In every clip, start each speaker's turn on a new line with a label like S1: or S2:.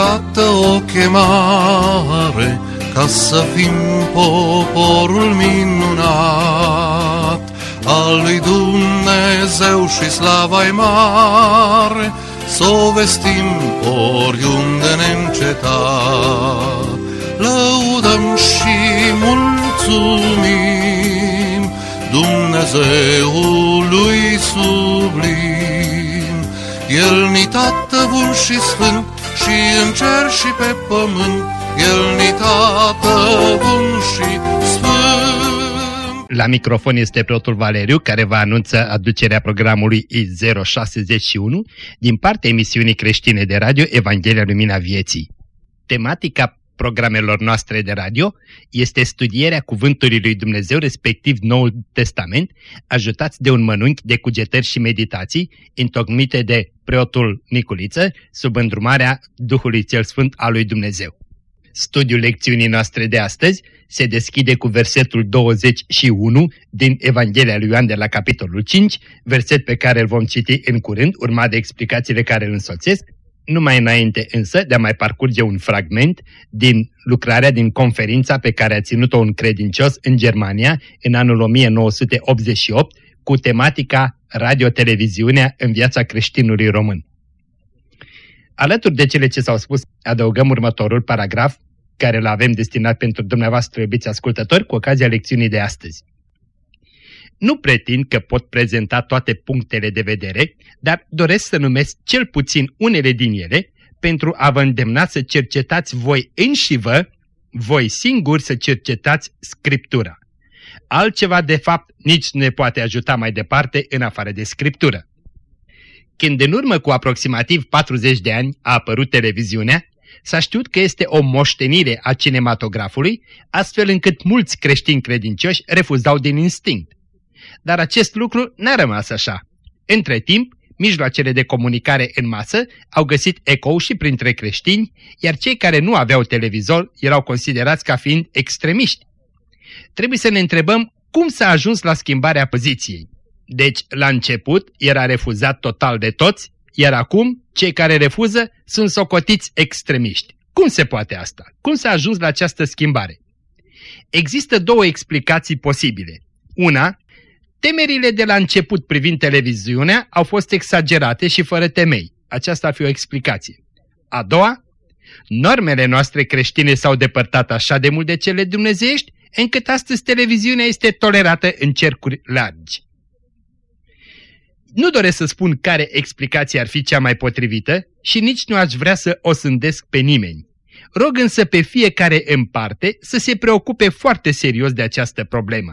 S1: iată o chemare ca să fim poporul minunat al lui Dumnezeu și slava mare, să o vestim oriunde neîncetat. Lăudăm și mulțumim Dumnezeului sublim. El ni tată bun și sfânt și în cer și pe pământ, El ni tată bun și sfânt.
S2: La microfon este preotul Valeriu, care va anunță aducerea programului I061 din partea emisiunii creștine de radio Evanghelia Lumina Vieții. Tematica programelor noastre de radio este studierea Cuvântului lui Dumnezeu, respectiv Noul Testament, ajutați de un mănunchi de cugetări și meditații, întocmite de preotul Niculiță, sub îndrumarea Duhului Cel Sfânt al lui Dumnezeu. Studiul lecțiunii noastre de astăzi se deschide cu versetul 21 din Evanghelia lui Ioan de la capitolul 5, verset pe care îl vom citi în curând, urmat de explicațiile care îl însoțesc, numai înainte însă de a mai parcurge un fragment din lucrarea, din conferința pe care a ținut-o un credincios în Germania în anul 1988 cu tematica Radio-televiziunea în viața creștinului român. Alături de cele ce s-au spus, adăugăm următorul paragraf care îl avem destinat pentru dumneavoastră, iubiți ascultători, cu ocazia lecțiunii de astăzi. Nu pretind că pot prezenta toate punctele de vedere, dar doresc să numesc cel puțin unele din ele pentru a vă îndemna să cercetați voi înși vă, voi singuri să cercetați Scriptura. Altceva, de fapt, nici nu ne poate ajuta mai departe în afară de Scriptură. Când în urmă cu aproximativ 40 de ani a apărut televiziunea, s-a știut că este o moștenire a cinematografului, astfel încât mulți creștini credincioși refuzau din instinct. Dar acest lucru n-a rămas așa. Între timp, mijloacele de comunicare în masă au găsit ecou și printre creștini, iar cei care nu aveau televizor erau considerați ca fiind extremiști. Trebuie să ne întrebăm cum s-a ajuns la schimbarea poziției. Deci, la început, era refuzat total de toți, iar acum, cei care refuză sunt socotiți extremiști. Cum se poate asta? Cum s-a ajuns la această schimbare? Există două explicații posibile. Una, temerile de la început privind televiziunea au fost exagerate și fără temei. Aceasta ar fi o explicație. A doua, normele noastre creștine s-au depărtat așa de mult de cele dumnezeiești, încât astăzi televiziunea este tolerată în cercuri largi. Nu doresc să spun care explicație ar fi cea mai potrivită și nici nu aș vrea să o sândesc pe nimeni. Rog însă pe fiecare în parte să se preocupe foarte serios de această problemă.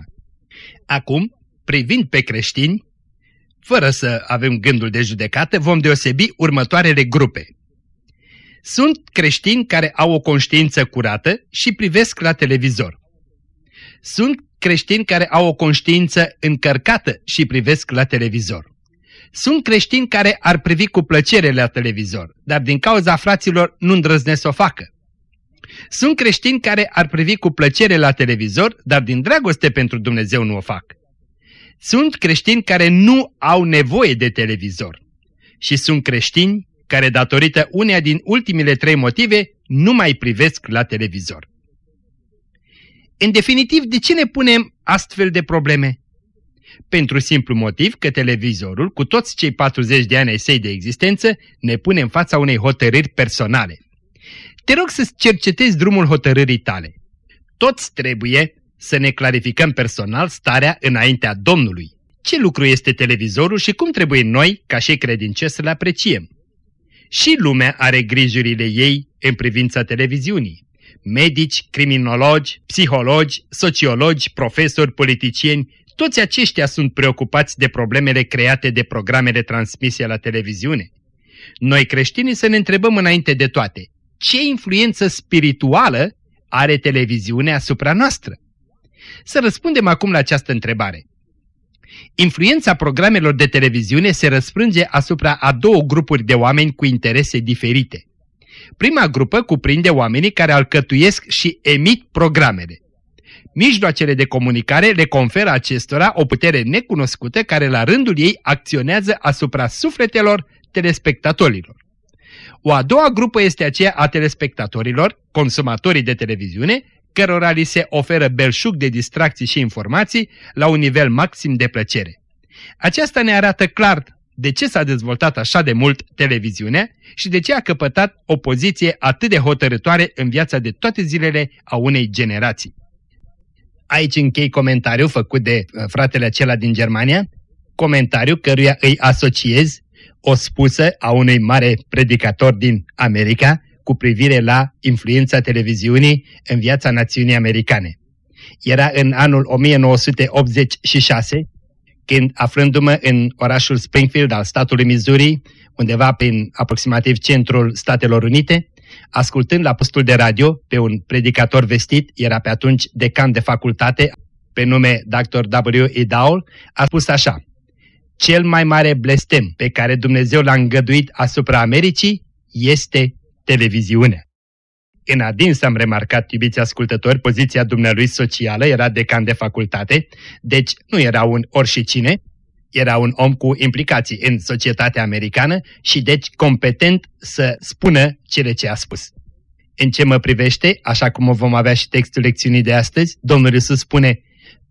S2: Acum, privind pe creștini, fără să avem gândul de judecată, vom deosebi următoarele grupe. Sunt creștini care au o conștiință curată și privesc la televizor. Sunt creștini care au o conștiință încărcată și privesc la televizor. Sunt creștini care ar privi cu plăcere la televizor, dar din cauza fraților nu îndrăznesc să o facă. Sunt creștini care ar privi cu plăcere la televizor, dar din dragoste pentru Dumnezeu nu o fac. Sunt creștini care nu au nevoie de televizor. Și sunt creștini care, datorită uneia din ultimele trei motive, nu mai privesc la televizor. În definitiv, de ce ne punem astfel de probleme? pentru simplu motiv că televizorul, cu toți cei 40 de ani ai săi de existență, ne pune în fața unei hotărâri personale. Te rog să cercetezi drumul hotărârii tale. Toți trebuie să ne clarificăm personal starea înaintea Domnului. Ce lucru este televizorul și cum trebuie noi, ca și credincioși, să le apreciem? Și lumea are grijurile ei în privința televiziunii. Medici, criminologi, psihologi, sociologi, profesori, politicieni toți aceștia sunt preocupați de problemele create de programele transmise la televiziune. Noi creștinii să ne întrebăm înainte de toate, ce influență spirituală are televiziunea asupra noastră? Să răspundem acum la această întrebare. Influența programelor de televiziune se răsprânge asupra a două grupuri de oameni cu interese diferite. Prima grupă cuprinde oamenii care alcătuiesc și emit programele. Mijloacele de comunicare le conferă acestora o putere necunoscută care la rândul ei acționează asupra sufletelor telespectatorilor. O a doua grupă este aceea a telespectatorilor, consumatorii de televiziune, cărora li se oferă belșug de distracții și informații la un nivel maxim de plăcere. Aceasta ne arată clar de ce s-a dezvoltat așa de mult televiziunea și de ce a căpătat o poziție atât de hotărătoare în viața de toate zilele a unei generații. Aici închei comentariul făcut de uh, fratele acela din Germania, comentariu căruia îi asociez o spusă a unui mare predicator din America cu privire la influența televiziunii în viața națiunii americane. Era în anul 1986, când aflându-mă în orașul Springfield al statului Missouri, undeva prin aproximativ centrul Statelor Unite, ascultând la postul de radio pe un predicator vestit, era pe atunci decan de facultate, pe nume Dr. W. E. Dowell, a spus așa, Cel mai mare blestem pe care Dumnezeu l-a îngăduit asupra Americii este televiziunea. În adins am remarcat, iubiți ascultători, poziția dumnealui socială, era decan de facultate, deci nu era un orșicine, era un om cu implicații în societatea americană și deci competent să spună cele ce a spus. În ce mă privește, așa cum o vom avea și textul lecțiunii de astăzi, Domnul Iisus spune,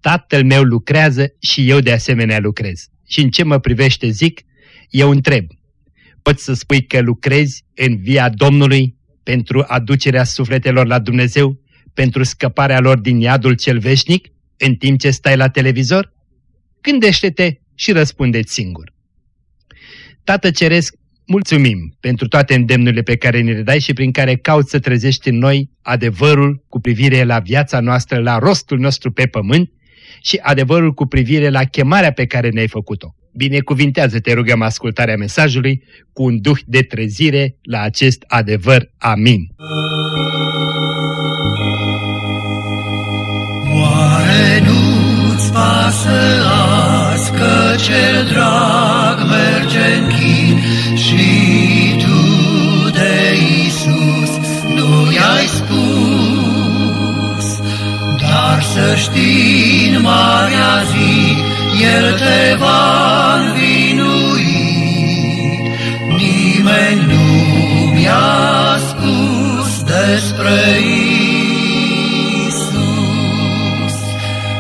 S2: Tatăl meu lucrează și eu de asemenea lucrez. Și în ce mă privește zic, eu întreb, poți să spui că lucrezi în via Domnului pentru aducerea sufletelor la Dumnezeu, pentru scăparea lor din iadul cel veșnic, în timp ce stai la televizor? Gândește-te și răspundeți singur. Tată Ceresc, mulțumim pentru toate îndemnurile pe care ne le dai și prin care cauți să trezești în noi adevărul cu privire la viața noastră, la rostul nostru pe pământ și adevărul cu privire la chemarea pe care ne-ai făcut-o. Binecuvintează, te rugăm, ascultarea mesajului cu un duh de trezire la acest adevăr. Amin.
S3: Oare nu-ți pasă azi că cel drag merge în chin și tu de Isus nu i-ai spus, dar să știi în marea zi el te va despre Isus.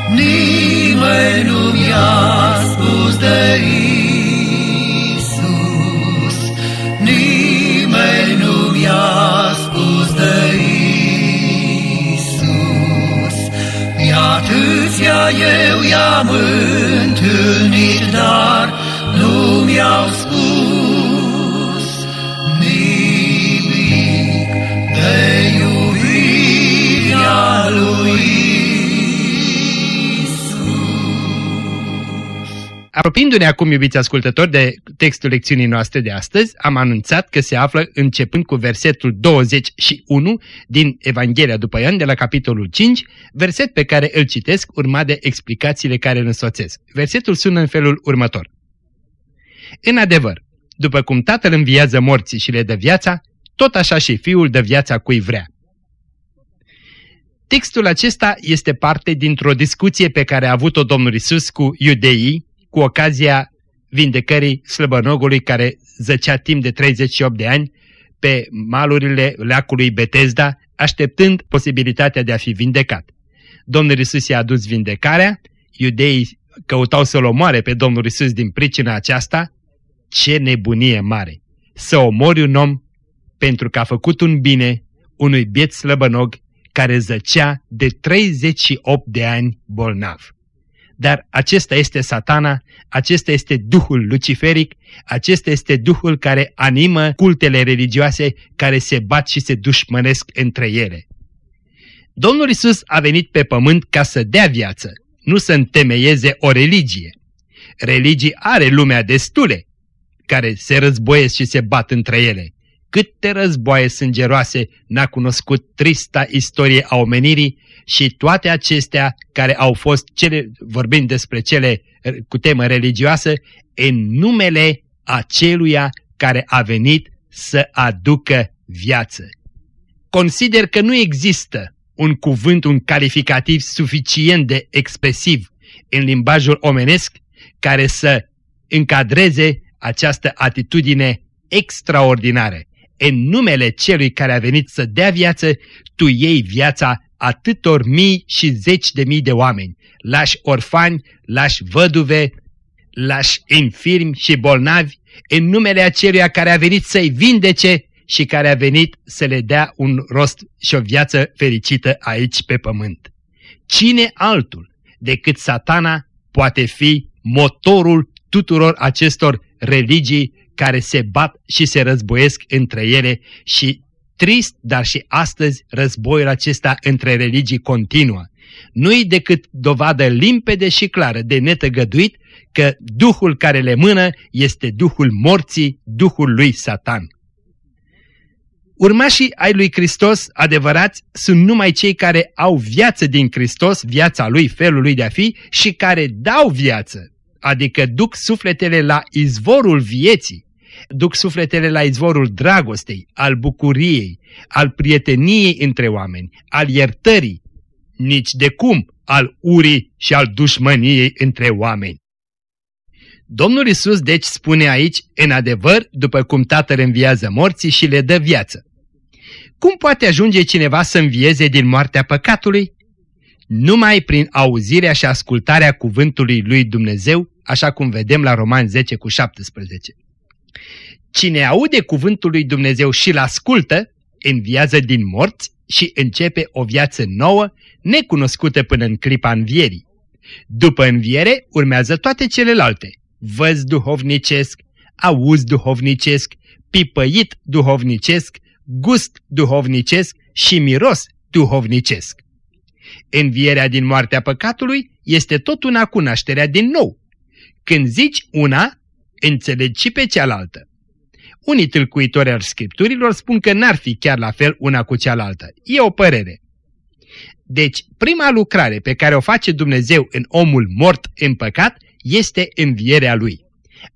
S3: Nimeni nu mi-a spus de Isus. Nimeni nu mi-a spus de Isus. Atâția eu i-am întâlnit, dar nu mi-au spus
S2: Apropiindu-ne acum, iubiți ascultători, de textul lecțiunii noastre de astăzi, am anunțat că se află începând cu versetul 21 din Evanghelia după Ioan de la capitolul 5, verset pe care îl citesc urmat de explicațiile care îl însoțesc. Versetul sună în felul următor. În adevăr, după cum tatăl înviază morții și le dă viața, tot așa și fiul dă viața cui vrea. Textul acesta este parte dintr-o discuție pe care a avut-o Domnul Isus cu iudeii cu ocazia vindecării slăbănogului care zăcea timp de 38 de ani pe malurile leacului Betesda, așteptând posibilitatea de a fi vindecat. Domnul Isus i-a adus vindecarea, iudeii căutau să-l omoare pe Domnul Isus din pricina aceasta, ce nebunie mare! Să omori un om pentru că a făcut un bine unui biet slăbănog care zăcea de 38 de ani bolnav. Dar acesta este satana, acesta este duhul luciferic, acesta este duhul care animă cultele religioase care se bat și se dușmănesc între ele. Domnul Isus a venit pe pământ ca să dea viață, nu să întemeieze o religie. Religii are lumea destule, care se războiesc și se bat între ele. Câte războaie sângeroase n-a cunoscut trista istorie a omenirii și toate acestea care au fost, cele, vorbind despre cele cu temă religioasă, în numele aceluia care a venit să aducă viață. Consider că nu există un cuvânt, un calificativ suficient de expresiv în limbajul omenesc care să încadreze această atitudine extraordinară. în numele celui care a venit să dea viață, tu iei viața atâtor mii și zeci de mii de oameni, lași orfani, lași văduve, lași infirmi și bolnavi, în numele aceluia care a venit să-i vindece și care a venit să le dea un rost și o viață fericită aici pe pământ. Cine altul decât satana poate fi motorul tuturor acestor religii care se bat și se războiesc între ele și trist, dar și astăzi războiul acesta între religii continuă. Nu-i decât dovadă limpede și clară de netăgăduit că Duhul care le mână este Duhul morții, Duhul lui Satan. Urmașii ai lui Hristos adevărați sunt numai cei care au viață din Hristos, viața lui, felul lui de a fi și care dau viață, adică duc sufletele la izvorul vieții, duc sufletele la izvorul dragostei, al bucuriei, al prieteniei între oameni, al iertării, nici de cum al urii și al dușmăniei între oameni. Domnul Isus deci spune aici, în adevăr, după cum Tatăl înviază morții și le dă viață. Cum poate ajunge cineva să învieze din moartea păcatului? Numai prin auzirea și ascultarea cuvântului lui Dumnezeu, așa cum vedem la Roman 10 cu 17. Cine aude cuvântul lui Dumnezeu și îl ascultă, înviază din morți și începe o viață nouă, necunoscută până în clipa învierii. După înviere urmează toate celelalte, văz duhovnicesc, auz duhovnicesc, pipăit duhovnicesc, gust duhovnicesc și miros duhovnicesc. Învierea din moartea păcatului este tot una cu nașterea din nou. Când zici una, înțelegi și pe cealaltă. Unii tâlcuitori al scripturilor spun că n-ar fi chiar la fel una cu cealaltă. E o părere. Deci, prima lucrare pe care o face Dumnezeu în omul mort în păcat este învierea lui.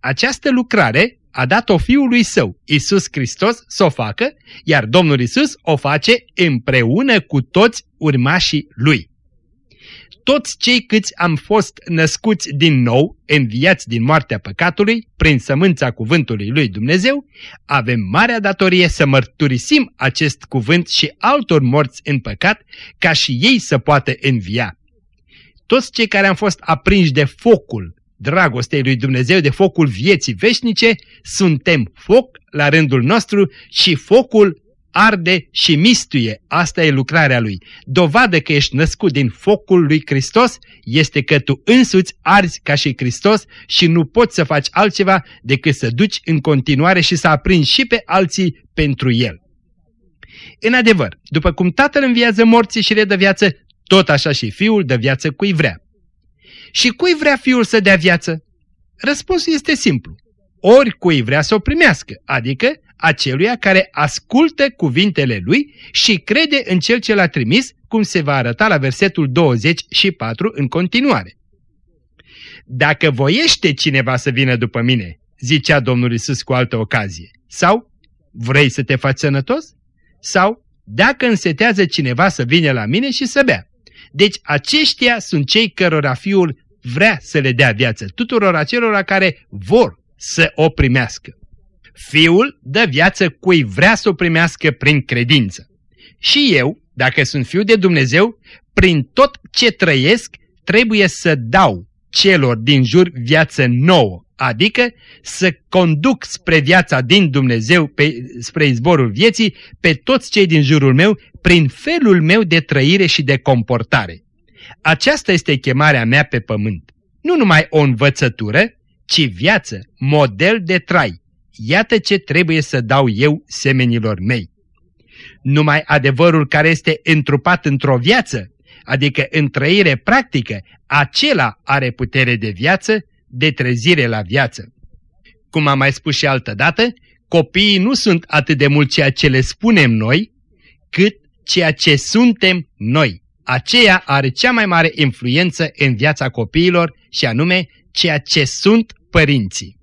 S2: Această lucrare a dat-o Fiului Său, Isus Hristos, să o facă, iar Domnul Isus o face împreună cu toți urmașii Lui. Toți cei câți am fost născuți din nou, înviați din moartea păcatului, prin sămânța cuvântului Lui Dumnezeu, avem marea datorie să mărturisim acest cuvânt și altor morți în păcat, ca și ei să poată învia. Toți cei care am fost aprinși de focul dragostei lui Dumnezeu, de focul vieții veșnice, suntem foc la rândul nostru și focul arde și mistuie. Asta e lucrarea lui. Dovadă că ești născut din focul lui Hristos este că tu însuți arzi ca și Hristos și nu poți să faci altceva decât să duci în continuare și să aprinzi și pe alții pentru El. În adevăr, după cum Tatăl înviază morții și le dă viață, tot așa și Fiul dă viață cui vrea. Și cui vrea Fiul să dea viață? Răspunsul este simplu. Ori cui vrea să o primească, adică aceluia care ascultă cuvintele lui și crede în cel ce l-a trimis, cum se va arăta la versetul 24 în continuare. Dacă voiește cineva să vină după mine, zicea Domnul Isus cu altă ocazie, sau vrei să te faci sănătos? Sau dacă însetează cineva să vină la mine și să bea. Deci aceștia sunt cei cărora Fiul vrea să le dea viață, tuturor acelora care vor să o primească. Fiul dă viață cui vrea să o primească prin credință. Și eu, dacă sunt fiu de Dumnezeu, prin tot ce trăiesc, trebuie să dau celor din jur viață nouă, adică să conduc spre viața din Dumnezeu, pe, spre izborul vieții, pe toți cei din jurul meu, prin felul meu de trăire și de comportare. Aceasta este chemarea mea pe pământ. Nu numai o învățătură, ci viață, model de trai, Iată ce trebuie să dau eu semenilor mei. Numai adevărul care este întrupat într-o viață, adică în trăire practică, acela are putere de viață, de trezire la viață. Cum am mai spus și altă dată, copiii nu sunt atât de mult ceea ce le spunem noi, cât ceea ce suntem noi. Aceea are cea mai mare influență în viața copiilor și anume ceea ce sunt părinții.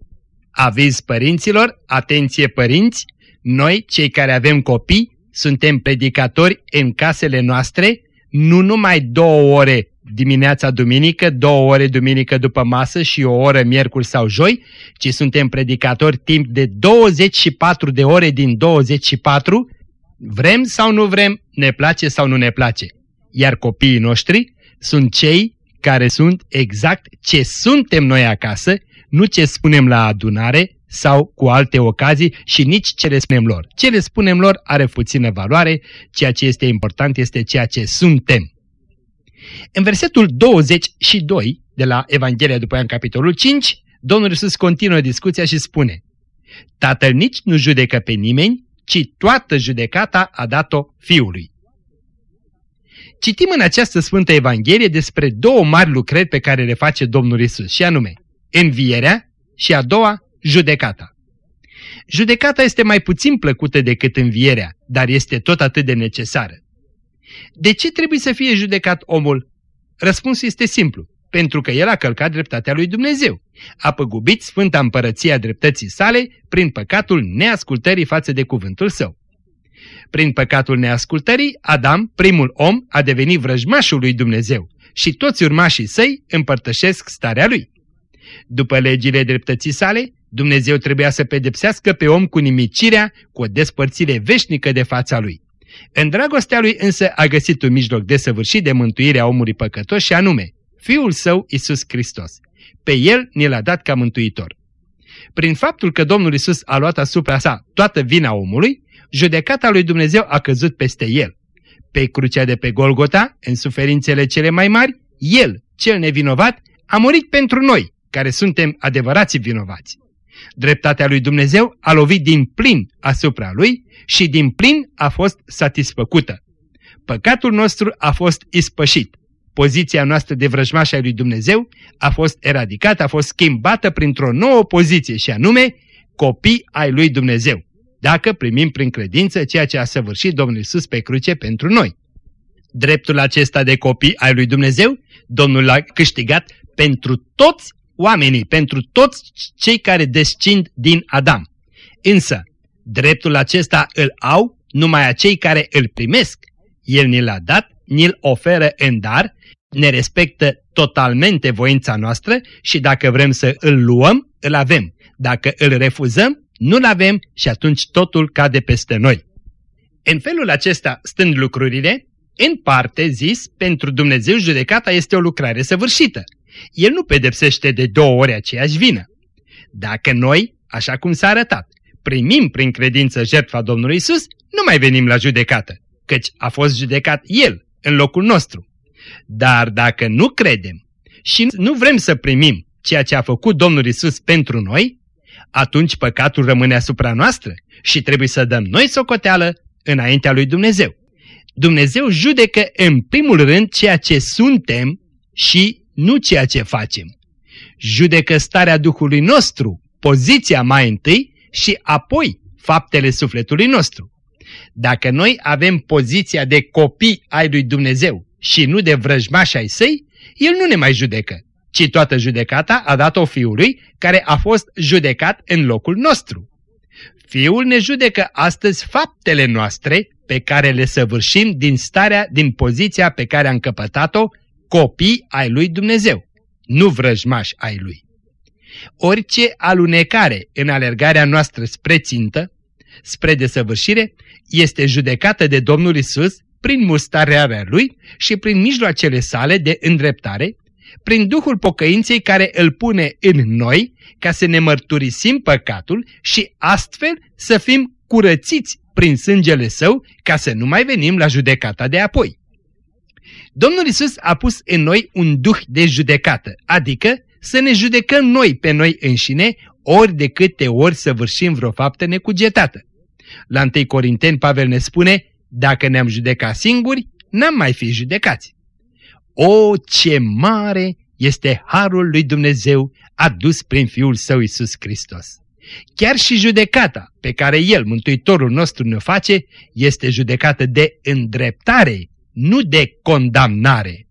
S2: Aviz părinților, atenție părinți, noi, cei care avem copii, suntem predicatori în casele noastre, nu numai două ore dimineața duminică, două ore duminică după masă și o oră miercuri sau joi, ci suntem predicatori timp de 24 de ore din 24, vrem sau nu vrem, ne place sau nu ne place. Iar copiii noștri sunt cei care sunt exact ce suntem noi acasă, nu ce spunem la adunare sau cu alte ocazii și nici ce le spunem lor. Ce le spunem lor are puțină valoare, ceea ce este important este ceea ce suntem. În versetul 22 de la Evanghelia după Ioan capitolul 5, Domnul Iisus continuă discuția și spune Tatăl nici nu judecă pe nimeni, ci toată judecata a dat-o Fiului. Citim în această Sfântă Evanghelie despre două mari lucrări pe care le face Domnul Isus, și anume, învierea și a doua, judecata. Judecata este mai puțin plăcută decât învierea, dar este tot atât de necesară. De ce trebuie să fie judecat omul? Răspunsul este simplu. Pentru că el a călcat dreptatea lui Dumnezeu. A păgubit Sfânta Împărăția dreptății sale prin păcatul neascultării față de cuvântul său. Prin păcatul neascultării, Adam, primul om, a devenit vrăjmașul lui Dumnezeu și toți urmașii săi împărtășesc starea lui. După legile dreptății sale, Dumnezeu trebuia să pedepsească pe om cu nimicirea, cu o despărțire veșnică de fața lui. În dragostea lui însă a găsit un mijloc desăvârșit de mântuire a omului păcătos și anume, Fiul Său Isus Hristos. Pe El ne l-a dat ca mântuitor. Prin faptul că Domnul Isus a luat asupra sa toată vina omului, judecata lui Dumnezeu a căzut peste El. Pe crucea de pe Golgota, în suferințele cele mai mari, El, cel nevinovat, a murit pentru noi, care suntem adevărații vinovați. Dreptatea lui Dumnezeu a lovit din plin asupra lui și din plin a fost satisfăcută. Păcatul nostru a fost ispășit. Poziția noastră de vrăjmaș ai lui Dumnezeu a fost eradicată, a fost schimbată printr-o nouă poziție și anume copii ai lui Dumnezeu. Dacă primim prin credință ceea ce a săvârșit Domnul Isus pe cruce pentru noi. Dreptul acesta de copii ai lui Dumnezeu, Domnul l-a câștigat pentru toți oamenii, pentru toți cei care descind din Adam. Însă, dreptul acesta îl au numai acei care îl primesc. El ni l-a dat, ni-l oferă în dar, ne respectă totalmente voința noastră și dacă vrem să îl luăm, îl avem. Dacă îl refuzăm, nu-l avem și atunci totul cade peste noi. În felul acesta, stând lucrurile, în parte zis, pentru Dumnezeu judecata este o lucrare săvârșită. El nu pedepsește de două ori aceeași vină. Dacă noi, așa cum s-a arătat, primim prin credință jertfa Domnului Isus, nu mai venim la judecată, căci a fost judecat El în locul nostru. Dar dacă nu credem și nu vrem să primim ceea ce a făcut Domnul Isus pentru noi, atunci păcatul rămâne asupra noastră și trebuie să dăm noi socoteală înaintea lui Dumnezeu. Dumnezeu judecă în primul rând ceea ce suntem și nu ceea ce facem. Judecă starea Duhului nostru, poziția mai întâi și apoi faptele sufletului nostru. Dacă noi avem poziția de copii ai lui Dumnezeu și nu de vrăjmași ai săi, El nu ne mai judecă, ci toată judecata a dat-o Fiului care a fost judecat în locul nostru. Fiul ne judecă astăzi faptele noastre pe care le săvârșim din starea, din poziția pe care am căpătat-o copii ai lui Dumnezeu, nu vrăjmași ai lui. Orice alunecare în alergarea noastră spre țintă, spre desăvârșire, este judecată de Domnul Isus prin mustarea lui și prin mijloacele sale de îndreptare, prin Duhul pocăinței care îl pune în noi ca să ne mărturisim păcatul și astfel să fim curățiți prin sângele său ca să nu mai venim la judecata de apoi. Domnul Isus a pus în noi un duh de judecată, adică să ne judecăm noi pe noi înșine ori de câte ori să vârșim vreo faptă necugetată. La 1 Corinteni Pavel ne spune, dacă ne-am judecat singuri, n-am mai fi judecați. O, ce mare este harul lui Dumnezeu adus prin Fiul Său Isus Hristos! Chiar și judecata pe care El, Mântuitorul nostru, ne face, este judecată de îndreptare, nu de condamnare.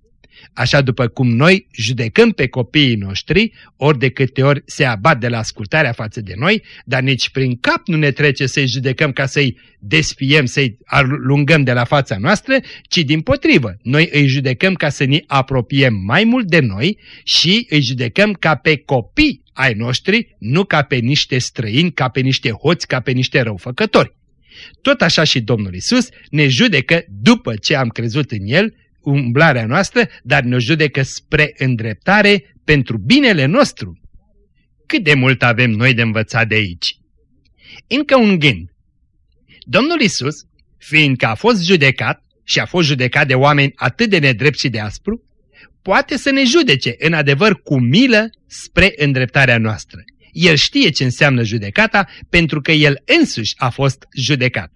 S2: așa după cum noi judecăm pe copiii noștri, ori de câte ori se abat de la ascultarea față de noi, dar nici prin cap nu ne trece să-i judecăm ca să-i desfiem, să-i alungăm de la fața noastră, ci din potrivă, noi îi judecăm ca să ne apropiem mai mult de noi și îi judecăm ca pe copii ai noștri, nu ca pe niște străini, ca pe niște hoți, ca pe niște răufăcători. Tot așa și Domnul Isus ne judecă după ce am crezut în El, umblarea noastră, dar ne judecă spre îndreptare pentru binele nostru. Cât de mult avem noi de învățat de aici? Încă un gând. Domnul Isus, fiindcă a fost judecat și a fost judecat de oameni atât de nedrept și de aspru, poate să ne judece în adevăr cu milă spre îndreptarea noastră. El știe ce înseamnă judecata pentru că el însuși a fost judecat.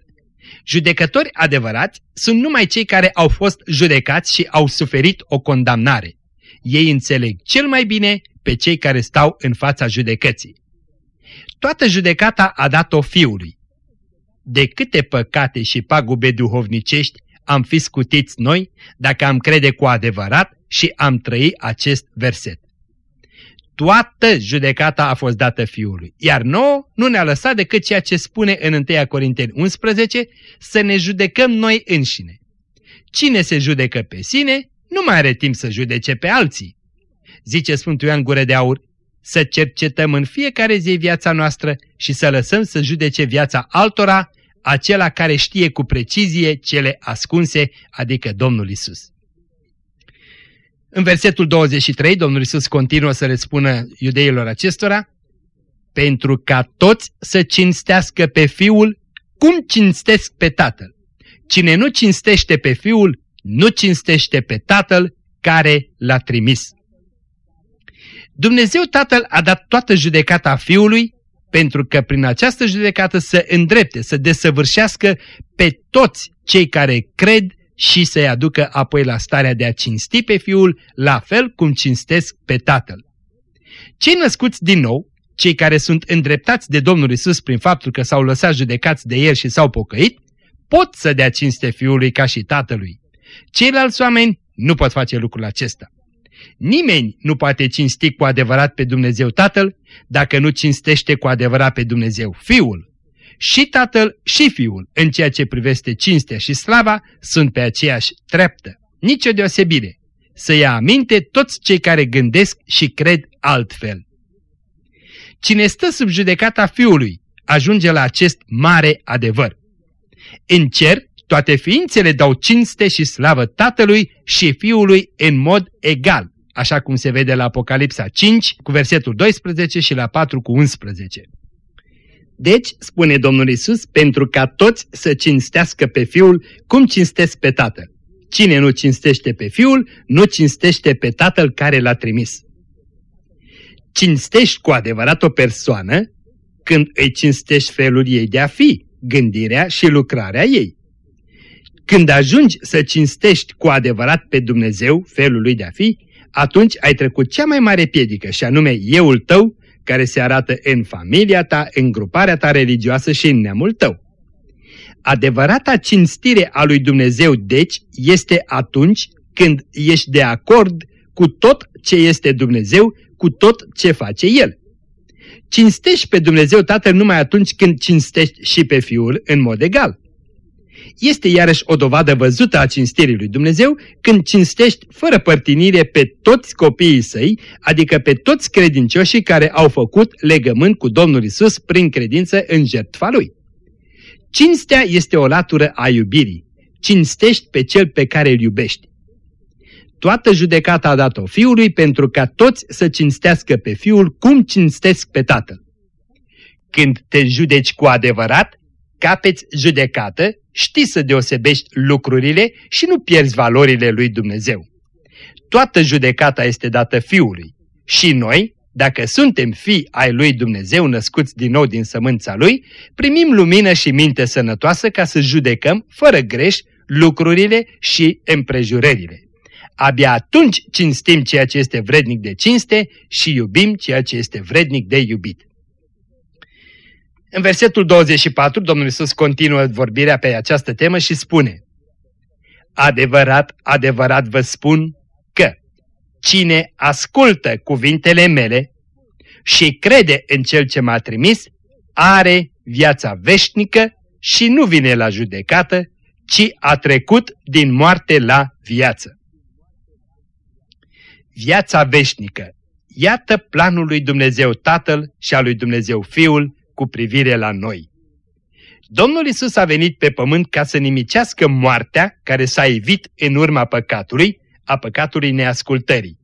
S2: Judecători adevărați sunt numai cei care au fost judecați și au suferit o condamnare. Ei înțeleg cel mai bine pe cei care stau în fața judecății. Toată judecata a dat-o fiului. De câte păcate și pagube duhovnicești am fi scutiți noi dacă am crede cu adevărat și am trăi acest verset toată judecata a fost dată Fiului. Iar nouă nu ne-a lăsat decât ceea ce spune în 1 Corinteni 11, să ne judecăm noi înșine. Cine se judecă pe sine, nu mai are timp să judece pe alții. Zice Sfântul Ioan Gură de Aur, să cercetăm în fiecare zi viața noastră și să lăsăm să judece viața altora, acela care știe cu precizie cele ascunse, adică Domnul Isus. În versetul 23, Domnul Isus continuă să le spună iudeilor acestora, pentru ca toți să cinstească pe Fiul cum cinstesc pe Tatăl. Cine nu cinstește pe Fiul, nu cinstește pe Tatăl care l-a trimis. Dumnezeu Tatăl a dat toată judecata Fiului pentru că prin această judecată să îndrepte, să desăvârșească pe toți cei care cred și să-i aducă apoi la starea de a cinsti pe Fiul, la fel cum cinstesc pe Tatăl. Cei născuți din nou, cei care sunt îndreptați de Domnul Isus prin faptul că s-au lăsat judecați de El și s-au pocăit, pot să dea cinste Fiului ca și Tatălui. Ceilalți oameni nu pot face lucrul acesta. Nimeni nu poate cinsti cu adevărat pe Dumnezeu Tatăl dacă nu cinstește cu adevărat pe Dumnezeu Fiul și Tatăl și Fiul, în ceea ce privește cinstea și slava, sunt pe aceeași treaptă. Nici o deosebire. Să ia aminte toți cei care gândesc și cred altfel. Cine stă sub judecata Fiului ajunge la acest mare adevăr. În cer, toate ființele dau cinste și slavă Tatălui și Fiului în mod egal, așa cum se vede la Apocalipsa 5 cu versetul 12 și la 4 cu 11. Deci, spune Domnul Isus, pentru ca toți să cinstească pe Fiul cum cinstesc pe Tatăl. Cine nu cinstește pe Fiul, nu cinstește pe Tatăl care l-a trimis. Cinstești cu adevărat o persoană când îi cinstești felul ei de a fi, gândirea și lucrarea ei. Când ajungi să cinstești cu adevărat pe Dumnezeu felul lui de a fi, atunci ai trecut cea mai mare piedică și anume euul tău care se arată în familia ta, în gruparea ta religioasă și în neamul tău. Adevărata cinstire a lui Dumnezeu, deci, este atunci când ești de acord cu tot ce este Dumnezeu, cu tot ce face El. Cinstești pe Dumnezeu Tatăl numai atunci când cinstești și pe Fiul în mod egal este iarăși o dovadă văzută a cinstirii lui Dumnezeu când cinstești fără părtinire pe toți copiii săi, adică pe toți credincioșii care au făcut legământ cu Domnul Isus prin credință în jertfa lui. Cinstea este o latură a iubirii. Cinstești pe cel pe care îl iubești. Toată judecata a dat-o fiului pentru ca toți să cinstească pe fiul cum cinstesc pe tatăl. Când te judeci cu adevărat, capeți judecată, știi să deosebești lucrurile și nu pierzi valorile lui Dumnezeu. Toată judecata este dată Fiului. Și noi, dacă suntem fii ai lui Dumnezeu născuți din nou din sămânța lui, primim lumină și minte sănătoasă ca să judecăm, fără greș, lucrurile și împrejurările. Abia atunci cinstim ceea ce este vrednic de cinste și iubim ceea ce este vrednic de iubit. În versetul 24, Domnul Iisus continuă vorbirea pe această temă și spune Adevărat, adevărat vă spun că Cine ascultă cuvintele mele și crede în Cel ce m-a trimis, are viața veșnică și nu vine la judecată, ci a trecut din moarte la viață. Viața veșnică. Iată planul lui Dumnezeu Tatăl și al lui Dumnezeu Fiul cu privire la noi. Domnul Isus a venit pe pământ ca să nimicească moartea care s-a evit în urma păcatului, a păcatului neascultării.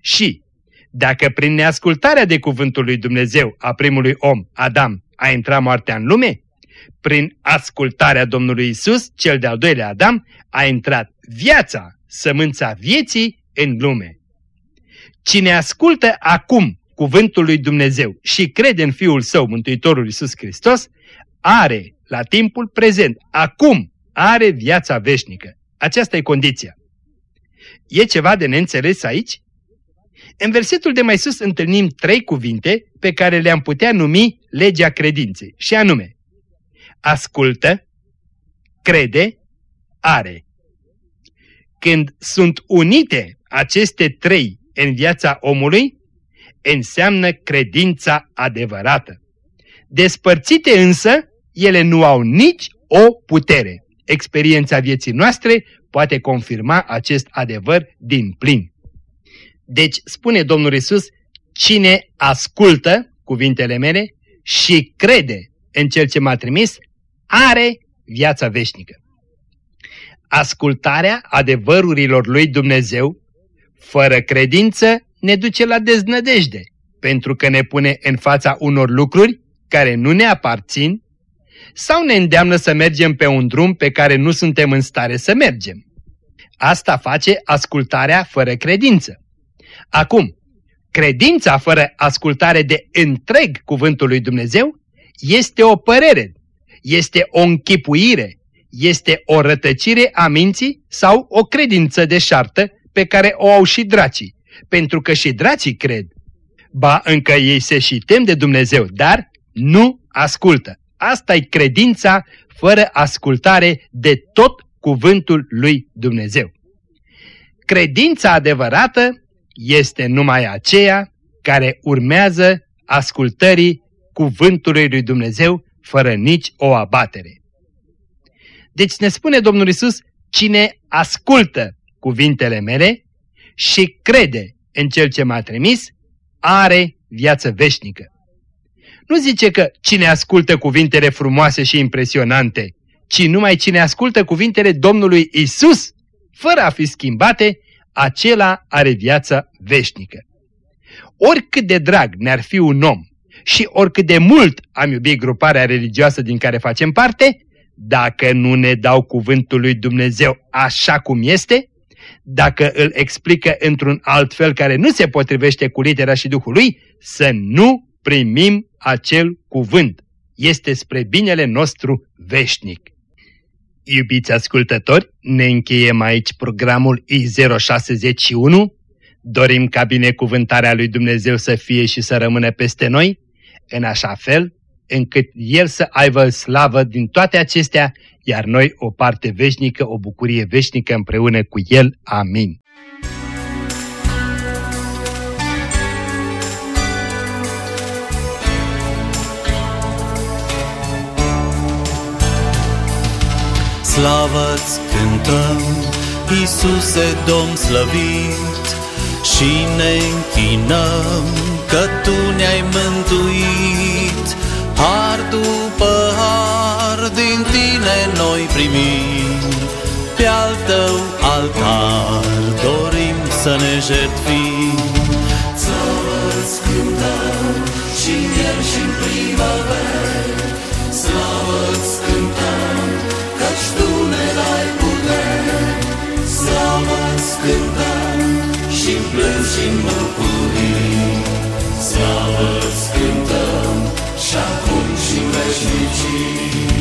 S2: Și, dacă prin neascultarea de cuvântul lui Dumnezeu a primului om, Adam, a intrat moartea în lume, prin ascultarea Domnului Isus, cel de-al doilea Adam, a intrat viața, sămânța vieții în lume. Cine ascultă acum cuvântul lui Dumnezeu și crede în Fiul Său, Mântuitorul Iisus Hristos, are, la timpul prezent, acum, are viața veșnică. Aceasta e condiția. E ceva de neînțeles aici? În versetul de mai sus întâlnim trei cuvinte pe care le-am putea numi legea credinței, și anume, ascultă, crede, are. Când sunt unite aceste trei în viața omului, înseamnă credința adevărată. Despărțite însă, ele nu au nici o putere. Experiența vieții noastre poate confirma acest adevăr din plin. Deci, spune Domnul Isus, cine ascultă cuvintele mele și crede în Cel ce m-a trimis, are viața veșnică. Ascultarea adevărurilor lui Dumnezeu, fără credință, ne duce la deznădejde, pentru că ne pune în fața unor lucruri care nu ne aparțin sau ne îndeamnă să mergem pe un drum pe care nu suntem în stare să mergem. Asta face ascultarea fără credință. Acum, credința fără ascultare de întreg cuvântul lui Dumnezeu este o părere, este o închipuire, este o rătăcire a minții sau o credință deșartă pe care o au și dracii, pentru că și dracii cred. Ba, încă ei se și tem de Dumnezeu, dar nu ascultă. Asta e credința fără ascultare de tot cuvântul lui Dumnezeu. Credința adevărată este numai aceea care urmează ascultării cuvântului lui Dumnezeu fără nici o abatere. Deci ne spune Domnul Isus, cine ascultă cuvintele mele și crede în Cel ce m-a trimis, are viață veșnică. Nu zice că cine ascultă cuvintele frumoase și impresionante, ci numai cine ascultă cuvintele Domnului Isus, fără a fi schimbate, acela are viața veșnică. Oricât de drag ne-ar fi un om și oricât de mult am iubit gruparea religioasă din care facem parte, dacă nu ne dau cuvântul lui Dumnezeu așa cum este, dacă îl explică într-un alt fel care nu se potrivește cu litera și Duhul lui, să nu primim acel cuvânt. Este spre binele nostru veșnic. Iubiți ascultători, ne încheiem aici programul I061. Dorim ca binecuvântarea lui Dumnezeu să fie și să rămână peste noi, în așa fel încât El să aibă slavă din toate acestea, iar noi o parte veșnică, o bucurie veșnică împreună cu El. Amin.
S4: Slavă-ți cântăm, Iisuse Domn slăvit, și ne închinăm că Tu ne-ai mântuit. Har după har din tine noi primim, Pe al tău altar dorim să ne jertfim.
S3: Ți-o cântăm și în și în primăveră, Slavă-ți cântăm, căci tu ne dai putere. Slavă-ți cântăm și în plâns și în bucurii, Slavă-ți Shichi.